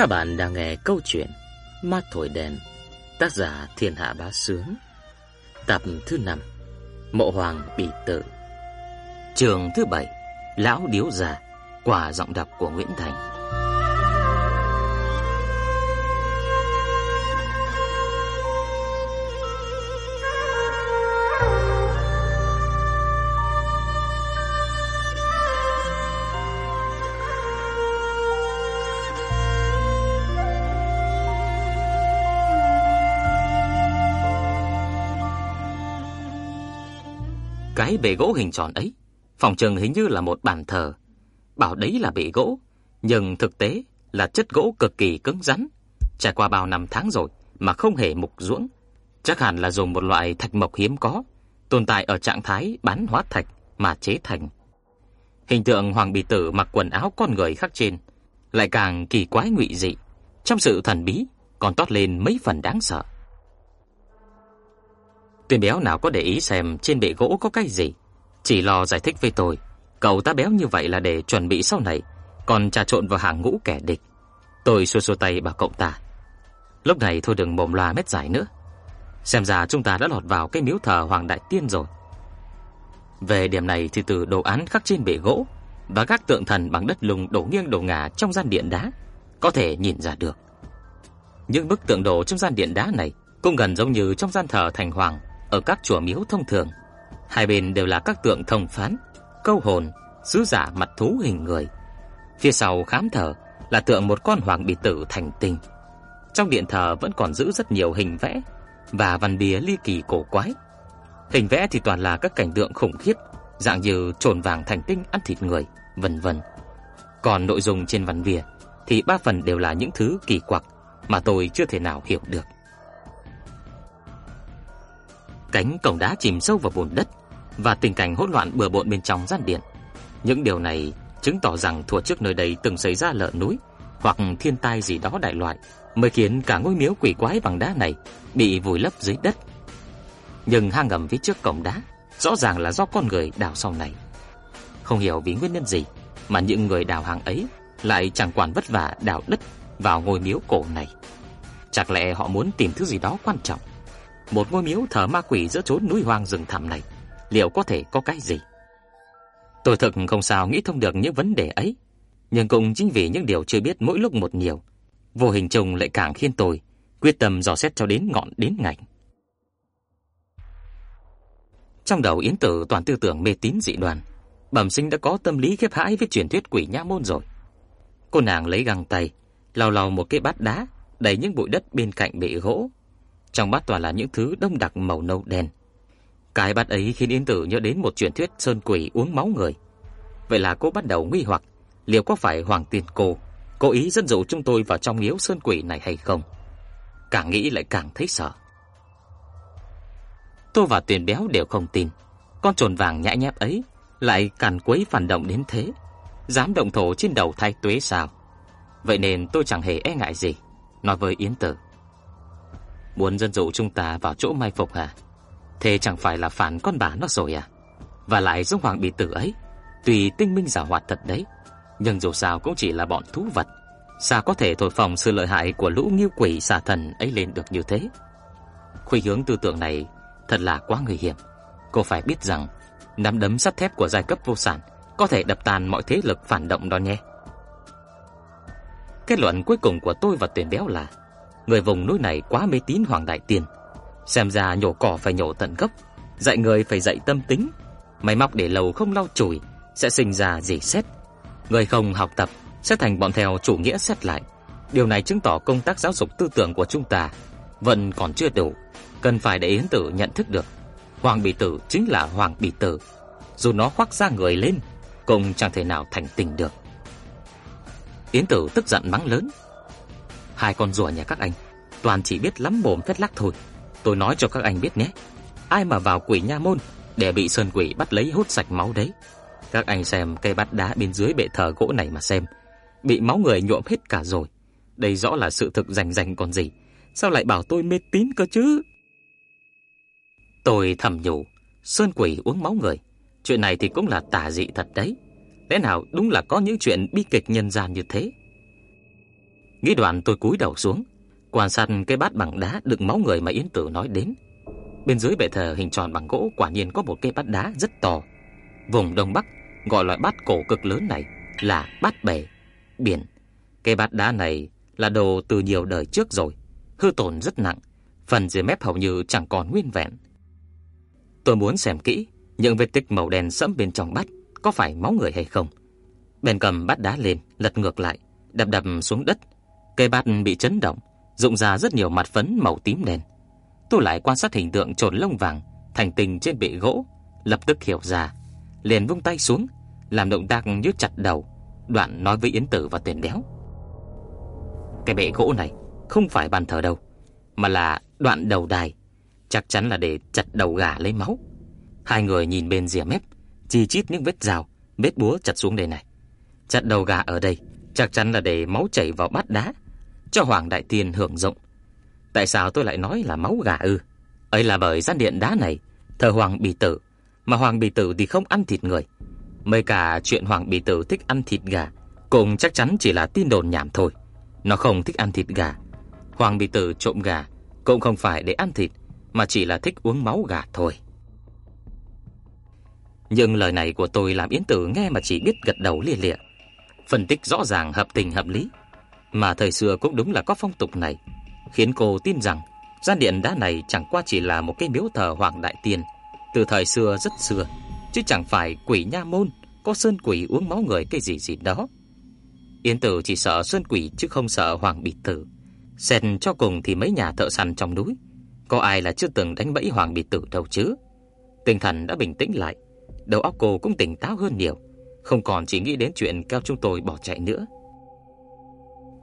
Các bạn đang nghe câu chuyện ma thổi đèn, Tác giả Thiên Hạ Bá Sướng. Tập thứ 5 Mộ Hoàng bị tử Trường thứ 7 Lão Điếu Già, Quả giọng đọc của Nguyễn Thành. Cái bể gỗ hình tròn ấy, phòng trường hình như là một bàn thờ. Bảo đấy là bể gỗ, nhưng thực tế là chất gỗ cực kỳ cứng rắn, trải qua bao năm tháng rồi mà không hề mục ruỗng. Chắc hẳn là dùng một loại thạch mộc hiếm có, tồn tại ở trạng thái bán hóa thạch mà chế thành. Hình tượng hoàng bì tử mặc quần áo con người khắc trên lại càng kỳ quái ngụy dị, trong sự thần bí còn toát lên mấy phần đáng sợ. Tuyên béo nào có để ý xem trên bệ gỗ có cái gì, chỉ lo giải thích với tôi, cậu ta béo như vậy là để chuẩn bị sau này còn trà trộn vào hàng ngũ kẻ địch. Tôi xua xua tay bảo cậu ta. Lúc này thôi đừng mồm loa mét giải nữa. Xem ra chúng ta đã lọt vào cái miếu thờ Hoàng Đại Tiên rồi. Về điểm này thì từ đồ án khắc trên bệ gỗ và các tượng thần bằng đất lùng đổ nghiêng đổ ngả trong gian điện đá có thể nhìn ra được. Những bức tượng đồ trong gian điện đá này cũng gần giống như trong gian thờ thành hoàng ở các chùa miếu thông thường. Hai bên đều là các tượng thông phán, câu hồn, sứ giả mặt thú hình người. Phía sau khám thờ là tượng một con hoàng bị tử thành tinh. Trong điện thờ vẫn còn giữ rất nhiều hình vẽ và văn bìa ly kỳ cổ quái. Hình vẽ thì toàn là các cảnh tượng khủng khiếp, dạng như trồn vàng thành tinh ăn thịt người, vân vân. Còn nội dung trên văn bìa thì ba phần đều là những thứ kỳ quặc mà tôi chưa thể nào hiểu được. Cánh cổng đá chìm sâu vào bùn đất và tình cảnh hỗn loạn bừa bộn bên trong gian điện. Những điều này chứng tỏ rằng thuở trước nơi đây từng xảy ra lở núi hoặc thiên tai gì đó đại loại, mới khiến cả ngôi miếu quỷ quái bằng đá này bị vùi lấp dưới đất. Nhưng hang ngầm phía trước cổng đá rõ ràng là do con người đào sau này. Không hiểu vì nguyên nhân gì mà những người đào hang ấy lại chẳng quản vất vả đào đất vào ngôi miếu cổ này. Chắc lẽ họ muốn tìm thứ gì đó quan trọng một ngôi miếu thờ ma quỷ giữa chốn núi hoang rừng thẳm này, liệu có thể có cái gì? Tôi thực không sao nghĩ thông được những vấn đề ấy, nhưng cũng chính vì những điều chưa biết mỗi lúc một nhiều, vô hình trùng lại càng khiến tôi quyết tâm dò xét cho đến ngọn đến ngành. Trong đầu Yến Tử toàn tư tưởng mê tín dị đoan, bẩm sinh đã có tâm lý khiếp hãi với truyền thuyết quỷ nha môn rồi. Cô nàng lấy găng tay, lau lau một cái bát đá đầy những bụi đất bên cạnh bệ gỗ, trong bát toàn là những thứ đông đặc màu nâu đen. Cái bát ấy khiến Yến Tử nhớ đến một truyền thuyết sơn quỷ uống máu người. Vậy là cô bắt đầu nghi hoặc liệu có phải Hoàng Tiên cô cố ý dẫn dụ chúng tôi vào trong miếu sơn quỷ này hay không. Càng nghĩ lại càng thấy sợ. Tôi và Tuyền Béo đều không tin, con trồn vàng nhãi nhép ấy lại càn quấy phản động đến thế, dám động thổ trên đầu thay tuế sao? Vậy nên tôi chẳng hề e ngại gì, nói với Yến Tử. Muốn dân dụ chúng ta vào chỗ mai phục à? Thế chẳng phải là phản con bà nó rồi à? Và lại giống hoàng bị tử ấy, tùy tinh minh giả hoạt thật đấy, nhưng dù sao cũng chỉ là bọn thú vật, sao có thể thổi phồng sự lợi hại của lũ nghiêu quỷ xà thần ấy lên được như thế? Khuynh hướng tư tưởng này thật là quá nguy hiểm. Cô phải biết rằng nắm đấm sắt thép của giai cấp vô sản có thể đập tan mọi thế lực phản động đó nhé. Kết luận cuối cùng của tôi và Tuyển Béo là Người vùng núi này quá mê tín Hoàng Đại Tiên. Xem ra nhổ cỏ phải nhổ tận gốc, Dạy người phải dạy tâm tính. Máy móc để lâu không lau chùi, Sẽ sinh ra gì xét. Người không học tập, Sẽ thành bọn theo chủ nghĩa xét lại. Điều này chứng tỏ công tác giáo dục tư tưởng của chúng ta Vẫn còn chưa đủ, Cần phải để Yến Tử nhận thức được. Hoàng Bì Tử chính là Hoàng Bì Tử. Dù nó khoác ra người lên, Cũng chẳng thể nào thành tình được. Yến Tử tức giận mắng lớn. Hai con rùa nhà các anh toàn chỉ biết lắm mồm phét lắc thôi. Tôi nói cho các anh biết nhé. Ai mà vào quỷ nha môn để bị sơn quỷ bắt lấy hút sạch máu đấy. Các anh xem cây bát đá bên dưới bệ thờ gỗ này mà xem, bị máu người nhuộm hết cả rồi. Đây rõ là sự thực rành rành còn gì. Sao lại bảo tôi mê tín cơ chứ? Tôi thầm nhủ, sơn quỷ uống máu người, chuyện này thì cũng là tà dị thật đấy. Lẽ nào đúng là có những chuyện bi kịch nhân gian như thế? Nghĩ đoạn tôi cúi đầu xuống, quan sát cái bát bằng đá đựng máu người mà Yến Tử nói đến. Bên dưới bệ thờ hình tròn bằng gỗ quả nhiên có một cái bát đá rất to. Vùng Đông Bắc gọi loại bát cổ cực lớn này là bát bể, biển. Cái bát đá này là đồ từ nhiều đời trước rồi, hư tổn rất nặng, phần dưới mép hầu như chẳng còn nguyên vẹn. Tôi muốn xem kỹ những vết tích màu đen sẫm bên trong bát có phải máu người hay không. Bèn cầm bát đá lên, lật ngược lại, đập đập xuống đất. Cây bát bị chấn động, rụng ra rất nhiều mặt phấn màu tím đen. Tôi lại quan sát hình tượng trồn lông vàng thành tình trên bệ gỗ, lập tức hiểu ra, liền vung tay xuống, làm động tác như chặt đầu, đoạn nói với Yến Tử và Tiền Béo. Cái bệ gỗ này không phải bàn thờ đâu, mà là đoạn đầu đài, chắc chắn là để chặt đầu gà lấy máu. Hai người nhìn bên rìa mép, chi chít những vết rào, vết búa chặt xuống đây này. Chặt đầu gà ở đây chắc chắn là để máu chảy vào bát đá, cho Hoàng Đại Tiên hưởng dụng. Tại sao tôi lại nói là máu gà ư? Ấy là bởi gian điện đá này thờ Hoàng Bì Tử, mà Hoàng Bì Tử thì không ăn thịt người. Mấy cả chuyện Hoàng Bì Tử thích ăn thịt gà cũng chắc chắn chỉ là tin đồn nhảm thôi. Nó không thích ăn thịt gà. Hoàng Bì Tử trộm gà cũng không phải để ăn thịt, mà chỉ là thích uống máu gà thôi. Nhưng lời này của tôi làm Yến Tử nghe mà chỉ biết gật đầu lia lịa. Phân tích rõ ràng hợp tình hợp lý. Mà thời xưa cũng đúng là có phong tục này, khiến cô tin rằng gian điện đá này chẳng qua chỉ là một cái miếu thờ Hoàng Đại Tiên từ thời xưa rất xưa, chứ chẳng phải quỷ nha môn có sơn quỷ uống máu người cái gì gì đó. Yến Tử chỉ sợ sơn quỷ chứ không sợ Hoàng bị Tử. xem cho cùng thì mấy nhà thợ săn trong núi, có ai là chưa từng đánh bẫy Hoàng bị Tử đâu chứ. Tinh thần đã bình tĩnh lại, đầu óc cô cũng tỉnh táo hơn nhiều, không còn chỉ nghĩ đến chuyện kéo chúng tôi bỏ chạy nữa.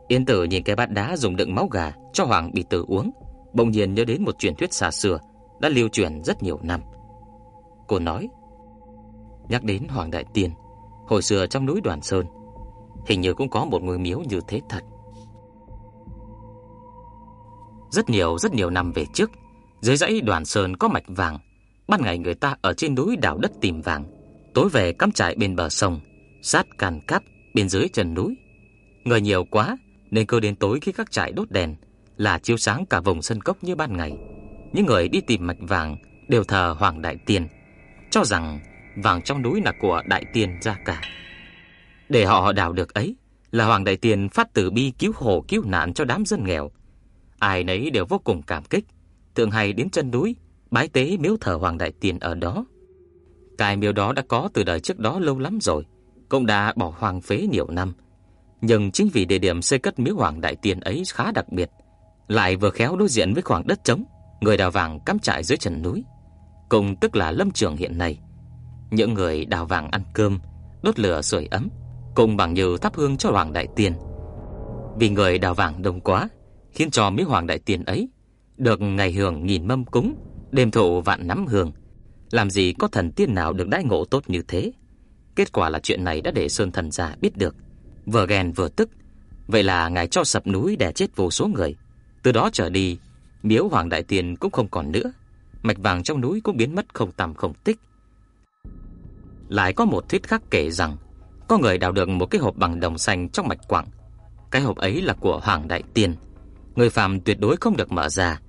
Yên Tử nhìn cái bát đá dùng đựng máu gà cho Hoàng bị Tử uống, bỗng nhiên nhớ đến một truyền thuyết xa xưa đã lưu truyền rất nhiều năm. Cô nói, nhắc đến Hoàng Đại Tiên, hồi xưa trong núi Đoàn Sơn, hình như cũng có một ngôi miếu như thế thật. Rất nhiều rất nhiều năm về trước, dưới dãy Đoàn Sơn có mạch vàng, ban ngày người ta ở trên núi đào đất tìm vàng, tối về cắm trại bên bờ sông, sát càn cát bên dưới chân núi. Người nhiều quá nên cứ đến tối khi các trại đốt đèn là chiếu sáng cả vùng sân cốc như ban ngày. Những người đi tìm mạch vàng đều thờ Hoàng Đại Tiên, cho rằng vàng trong núi là của Đại Tiên ra cả. Để họ đào được ấy là Hoàng Đại Tiên phát từ bi cứu hộ cứu nạn cho đám dân nghèo. Ai nấy đều vô cùng cảm kích, thường hay đến chân núi bái tế miếu thờ Hoàng Đại Tiên ở đó. Cái miếu đó đã có từ đời trước đó lâu lắm rồi, cũng đã bỏ hoang phế nhiều năm. Nhưng chính vì địa điểm xây cất miếu Hoàng Đại Tiên ấy khá đặc biệt, lại vừa khéo đối diện với khoảng đất trống, người đào vàng cắm trại dưới chân núi, cùng tức là lâm trường hiện nay. Những người đào vàng ăn cơm, đốt lửa sưởi ấm, cùng bằng như thắp hương cho Hoàng Đại Tiên. Vì người đào vàng đông quá, khiến cho miếu Hoàng Đại Tiên ấy được ngày hưởng nghìn mâm cúng, đêm thụ vạn nắm hương. Làm gì có thần tiên nào được đãi ngộ tốt như thế? Kết quả là chuyện này đã để Sơn Thần già biết được, vừa ghen vừa tức. Vậy là ngài cho sập núi để chết vô số người. Từ đó trở đi, miếu Hoàng Đại Tiên cũng không còn nữa. Mạch vàng trong núi cũng biến mất không tầm không tích. Lại có một thuyết khác kể rằng, có người đào được một cái hộp bằng đồng xanh trong mạch quặng. Cái hộp ấy là của Hoàng Đại Tiên. Người phàm tuyệt đối không được mở ra.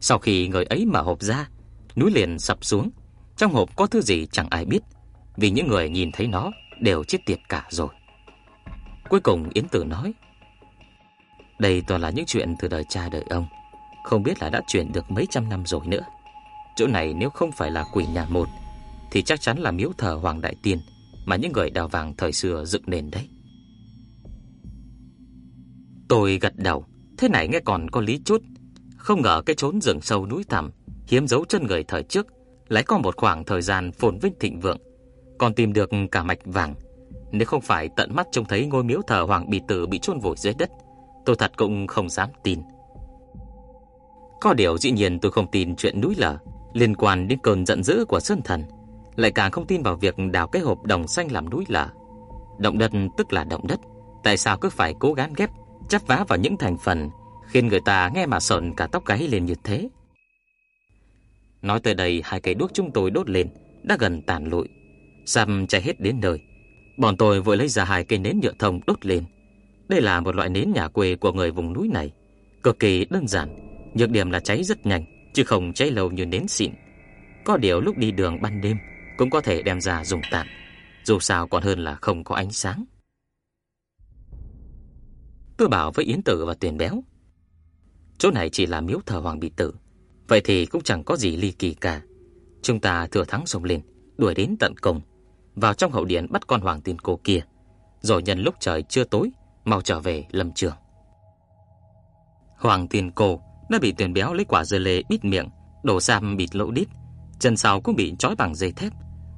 Sau khi người ấy mở hộp ra, núi liền sập xuống. Trong hộp có thứ gì chẳng ai biết, vì những người nhìn thấy nó đều chết tiệt cả rồi. Cuối cùng Yến Tử nói, đây toàn là những chuyện từ đời cha đời ông, không biết là đã chuyển được mấy trăm năm rồi nữa. Chỗ này nếu không phải là quỷ nhà một, thì chắc chắn là miếu thờ Hoàng Đại Tiên mà những người đào vàng thời xưa dựng nền đấy. Tôi gật đầu, thế này nghe còn có lý chút. Không ngờ cái chốn rừng sâu núi thẳm, hiếm dấu chân người thời trước, lại có một khoảng thời gian phồn vinh thịnh vượng, còn tìm được cả mạch vàng. Nếu không phải tận mắt trông thấy ngôi miếu thờ Hoàng Bì Tử bị chôn vùi dưới đất, tôi thật cũng không dám tin. Có điều dĩ nhiên tôi không tin chuyện núi lở liên quan đến cơn giận dữ của Sơn Thần, lại càng không tin vào việc đào cái hộp đồng xanh làm núi lở. Động đất tức là động đất, tại sao cứ phải cố gắng ghép chắp vá vào những thành phần khiến người ta nghe mà sợn cả tóc gáy lên như thế? Nói tới đây, hai cây đuốc chúng tôi đốt lên đã gần tàn lụi, sầm cháy hết đến nơi. Bọn tôi vội lấy ra hai cây nến nhựa thông đốt lên. Đây là một loại nến nhà quê của người vùng núi này, cực kỳ đơn giản, nhược điểm là cháy rất nhanh, chứ không cháy lâu như nến xịn. Có điều lúc đi đường ban đêm cũng có thể đem ra dùng tạm, dù sao còn hơn là không có ánh sáng. Tôi bảo với Yến Tử và Tiền Béo, chỗ này chỉ là miếu thờ Hoàng Bị Tử, vậy thì cũng chẳng có gì ly kỳ cả. Chúng ta thừa thắng xông lên, đuổi đến tận cùng, vào trong hậu điện bắt con hoàng tiên cô kia, rồi nhân lúc trời chưa tối, mau trở về lâm trường. Hoàng tiên cô đã bị tuyển Béo lấy quả dưa lê bít miệng, đổ sam bịt lỗ đít, chân sau cũng bị trói bằng dây thép,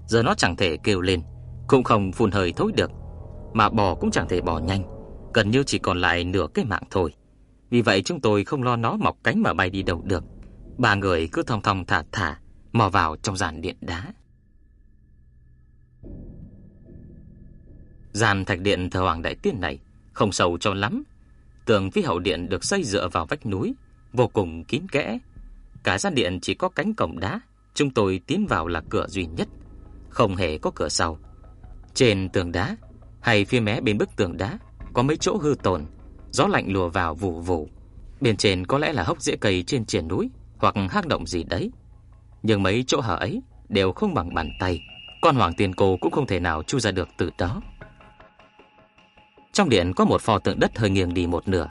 giờ nó chẳng thể kêu lên, cũng không phun hơi thối được, mà bò cũng chẳng thể bò nhanh, gần như chỉ còn lại nửa cái mạng thôi. Vì vậy chúng tôi không lo nó mọc cánh mà bay đi đâu được. Ba người cứ thong thong thả thả mò vào trong giàn điện đá. Giàn thạch điện thờ Hoàng Đại Tiên này không sâu cho lắm. Tường phía hậu điện được xây dựa vào vách núi, vô cùng kín kẽ. Cả gian điện chỉ có cánh cổng đá, chúng tôi tiến vào là cửa duy nhất, không hề có cửa sau. Trên tường đá hay phía mé bên bức tường đá có mấy chỗ hư tổn, gió lạnh lùa vào vụ vụ. Bên trên có lẽ là hốc rễ cây trên triển núi hoặc hắc động gì đấy. Nhưng mấy chỗ hở ấy đều không bằng bàn tay, con hoàng tiền cô cũng không thể nào chui ra được từ đó. Trong điện có một pho tượng đất hơi nghiêng đi một nửa,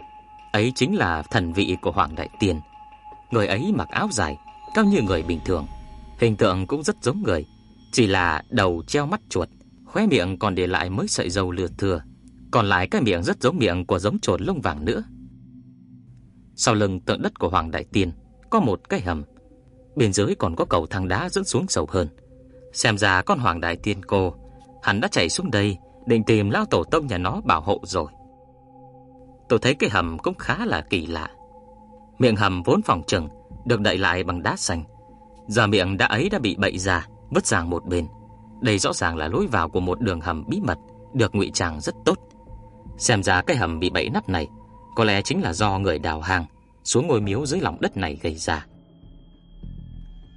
ấy chính là thần vị của hoàng đại tiên. Người ấy mặc áo dài, cao như người bình thường, hình tượng cũng rất giống người, chỉ là đầu treo mắt chuột, khóe miệng còn để lại mấy sợi râu lừa thừa, còn lại cái miệng rất giống miệng của giống chuột lông vàng nữa. Sau lưng tượng đất của Hoàng Đại Tiên có một cái hầm, bên dưới còn có cầu thang đá dẫn xuống sâu hơn. Xem ra con Hoàng Đại Tiên cô, hắn đã chạy xuống đây định tìm lão tổ tông nhà nó bảo hộ rồi. Tôi thấy cái hầm cũng khá là kỳ lạ. Miệng hầm vốn phòng trừng được đậy lại bằng đá xanh, giờ miệng đã ấy đã bị bậy ra, vứt sang một bên. Đây rõ ràng là lối vào của một đường hầm bí mật được ngụy trang rất tốt. Xem ra cái hầm bị bẫy nắp này có lẽ chính là do người đào hang xuống ngôi miếu dưới lòng đất này gây ra.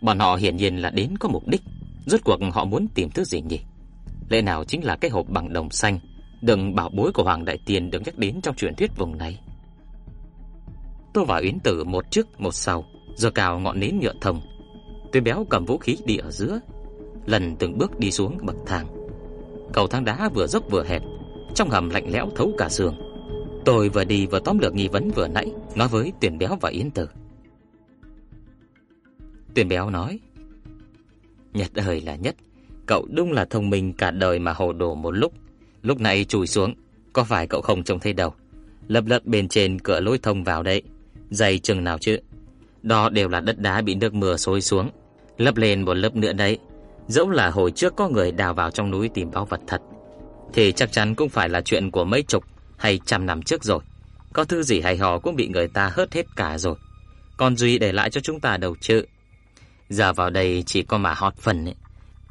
Bọn họ hiển nhiên là đến có mục đích, rốt cuộc họ muốn tìm thứ gì nhỉ? Lẽ nào chính là cái hộp bằng đồng xanh, đừng bảo bối của Hoàng Đại Tiên được nhắc đến trong truyền thuyết vùng này. Tôi và Yến Tử một trước một sau, giơ cao ngọn nến nhựa thông. Tôi béo cầm vũ khí đi ở giữa, lần từng bước đi xuống bậc thang. Cầu thang đá vừa dốc vừa hẹp, trong hầm lạnh lẽo thấu cả xương. Tôi vừa đi vừa tóm lược nghi vấn vừa nãy, nói với Tuyển Béo và Yến Tử. Tuyển Béo nói: nhật ơi là nhất, cậu đúng là thông minh cả đời mà hồ đồ một lúc. Lúc này chùi xuống, có phải cậu không trông thấy đâu? Lập lật bên trên cửa lối thông vào đấy, dày chừng nào chứ? Đó đều là đất đá bị nước mưa xối xuống, lấp lên một lớp nữa đấy." Dẫu là hồi trước có người đào vào trong núi tìm báu vật thật Thì chắc chắn cũng phải là chuyện của mấy chục hay trăm năm trước rồi. Có thứ gì hay hò cũng bị người ta hớt hết cả rồi. Còn Duy để lại cho chúng ta đầu chữ Giờ vào đây chỉ có mà hót phần ấy.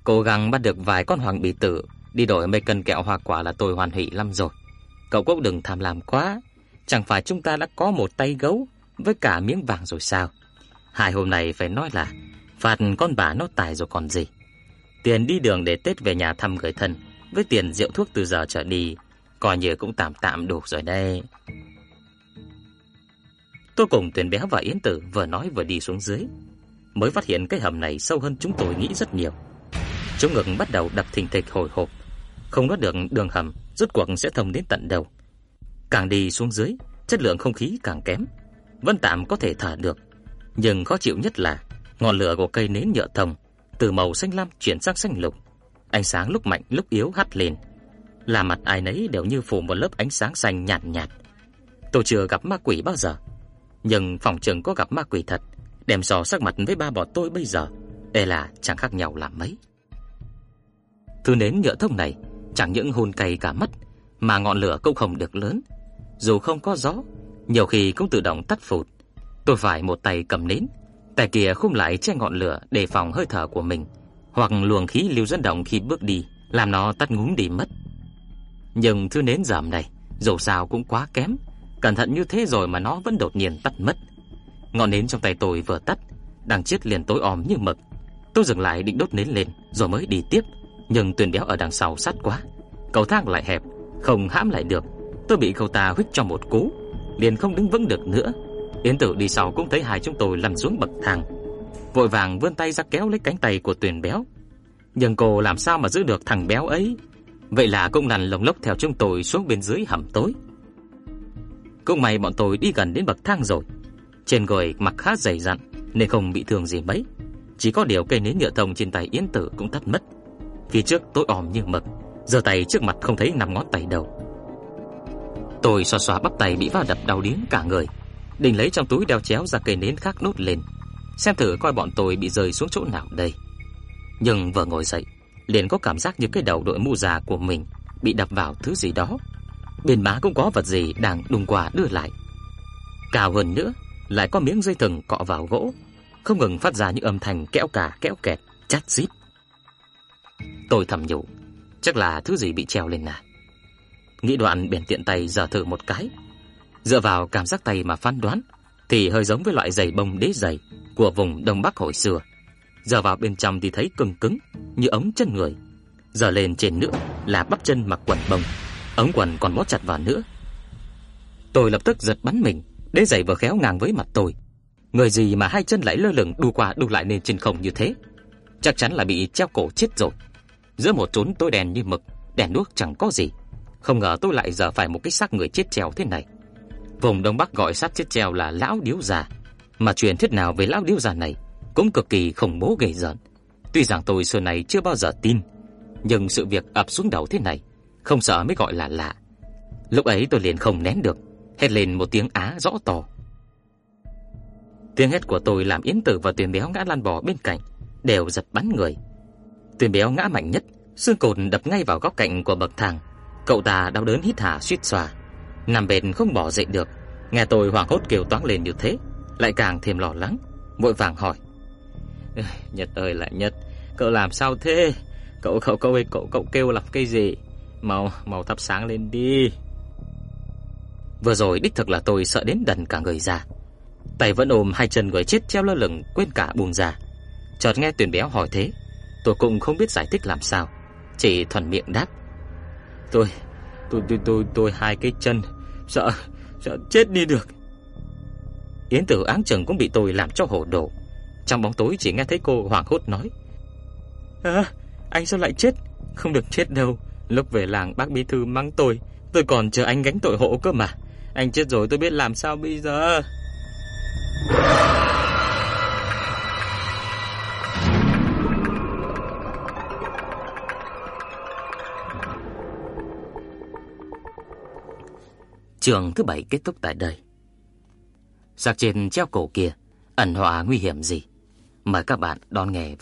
Cố gắng bắt được vài con hoàng bì tử, Đi đổi mấy cân kẹo hoa quả là tôi hoàn hỷ lắm rồi. Cậu cũng đừng tham lam quá. Chẳng phải chúng ta đã có một tay gấu Với cả miếng vàng rồi sao? Hai hôm nay phải nói là Phạt con bà nó tài rồi còn gì. Tiền đi đường để Tết về nhà thăm người thân, Với tiền rượu thuốc từ giờ trở đi Coi như cũng tạm tạm đủ rồi đây. Tôi cùng Tuyền Béo và Yến Tử vừa nói vừa đi xuống dưới. Mới phát hiện cái hầm này sâu hơn chúng tôi nghĩ rất nhiều. Chúng ngực bắt đầu đập thình thịch hồi hộp. Không đoán được đường hầm Rốt cuộc sẽ thông đến tận đầu. Càng đi xuống dưới Chất lượng không khí càng kém. Vẫn tạm có thể thở được. Nhưng khó chịu nhất là Ngọn lửa của cây nến nhựa thông từ màu xanh lam chuyển sang xanh lục. Ánh sáng lúc mạnh lúc yếu hắt lên, là mặt ai nấy đều như phủ một lớp ánh sáng xanh nhạt nhạt. Tôi chưa gặp ma quỷ bao giờ, nhưng phòng trường có gặp ma quỷ thật, đem so sắc mặt với ba bọn tôi bây giờ, e là chẳng khác nhau là mấy. Thứ nến nhựa thông này chẳng những hôn cay cả mắt, mà ngọn lửa cũng không được lớn, dù không có gió, nhiều khi cũng tự động tắt phụt. Tôi phải một tay cầm nến, Tay kia khum lại che ngọn lửa để phòng hơi thở của mình, hoặc luồng khí lưu dẫn động khi bước đi, làm nó tắt ngúm đi mất. Nhưng thứ nến giảm này, dù sao cũng quá kém, cẩn thận như thế rồi mà nó vẫn đột nhiên tắt mất. Ngọn nến trong tay tôi vừa tắt, đang chết liền tối om như mực. Tôi dừng lại định đốt nến lên rồi mới đi tiếp, nhưng tuyển béo ở đằng sau sát quá. Cầu thang lại hẹp, không hãm lại được. Tôi bị cậu ta huých cho một cú, liền không đứng vững được nữa. Yến Tử đi sau cũng thấy hai chúng tôi lăn xuống bậc thang, vội vàng vươn tay ra kéo lấy cánh tay của Tuyền Béo. Nhưng cô làm sao mà giữ được thằng béo ấy? Vậy là cũng lăn lồng lốc theo chúng tôi xuống bên dưới hầm tối. Cũng may bọn tôi đi gần đến bậc thang rồi. Trên người mặc khá dày dặn nên không bị thương gì mấy. Chỉ có điều cây nến nhựa thông trên tay Yến Tử cũng tắt mất. Phía trước tối om như mực, giơ tay trước mặt không thấy năm ngón tay đâu. Tôi xoa xoa bắp tay bị va đập đau điếng cả người, định lấy trong túi đeo chéo ra cây nến khác đốt lên, xem thử coi bọn tôi bị rơi xuống chỗ nào đây. Nhưng vừa ngồi dậy, liền có cảm giác như cái đầu đội mũ già của mình bị đập vào thứ gì đó. Bên má cũng có vật gì đang đùng qua đưa lại. Cao hơn nữa, lại có miếng dây thừng cọ vào gỗ, không ngừng phát ra những âm thanh kéo cả kéo kẹt, chát rít. Tôi thầm nhủ, chắc là thứ gì bị treo lên à. Nghĩ đoạn bèn tiện tay giở thử một cái. Dựa vào cảm giác tay mà phán đoán, thì hơi giống với loại giày bông đế giày của vùng Đông Bắc hồi xưa. Giờ vào bên trong thì thấy cứng cứng như ống chân người. Giờ lên trên nữa là bắp chân mặc quần bông, ống quần còn bó chặt vào nữa. Tôi lập tức giật bắn mình, đế giày vừa khéo ngang với mặt tôi. Người gì mà hai chân lại lơ lửng đu qua đu lại lên trên không như thế? Chắc chắn là bị treo cổ chết rồi. Giữa một chốn tối đen như mực, đèn đuốc chẳng có gì. Không ngờ tôi lại giờ phải một cái xác người chết treo thế này. Vùng Đông Bắc gọi xác chết treo là lão điếu già, mà truyền thuyết nào về lão điếu già này cũng cực kỳ khủng bố ghê rợn. Tuy rằng tôi xưa này chưa bao giờ tin, nhưng sự việc ập xuống đầu thế này, không sợ mới gọi là lạ. Lúc ấy tôi liền không nén được, hét lên một tiếng á rõ to. Tiếng hét của tôi làm Yến Tử và Tuyền Béo ngã lăn bò bên cạnh, đều giật bắn người. Tuyền Béo ngã mạnh nhất, xương cột đập ngay vào góc cạnh của bậc thang. Cậu ta đau đớn hít hà suýt xòa, nằm bệt không bỏ dậy được. Nghe tôi hoảng hốt kêu toáng lên như thế, lại càng thêm lo lắng, vội vàng hỏi: "Nhật ơi là Nhật, cậu làm sao thế? Cậu cậu cậu cậu cậu kêu làm cái gì? Mau mau thắp sáng lên đi." Vừa rồi đích thực là tôi sợ đến đần cả người ra. Tay vẫn ôm hai chân người chết treo lơ lửng quên cả buông ra. Chợt nghe Tuyền Béo hỏi thế, tôi cũng không biết giải thích làm sao, chỉ thuần miệng đáp: "Tôi tôi tôi tôi tôi hai cái chân, sợ sợ chết đi được." Yến Tử áng Trừng cũng bị tôi làm cho hổ đồ. Trong bóng tối chỉ nghe thấy cô hoảng hốt nói: "À, anh sao lại chết? Không được chết đâu. Lúc về làng bác bí thư mắng tôi, tôi còn chờ anh gánh tội hộ cơ mà. Anh chết rồi tôi biết làm sao bây giờ." Trường thứ bảy kết thúc tại đây. Sạc trên treo cổ kia ẩn họa nguy hiểm gì? Mời các bạn đón nghe vào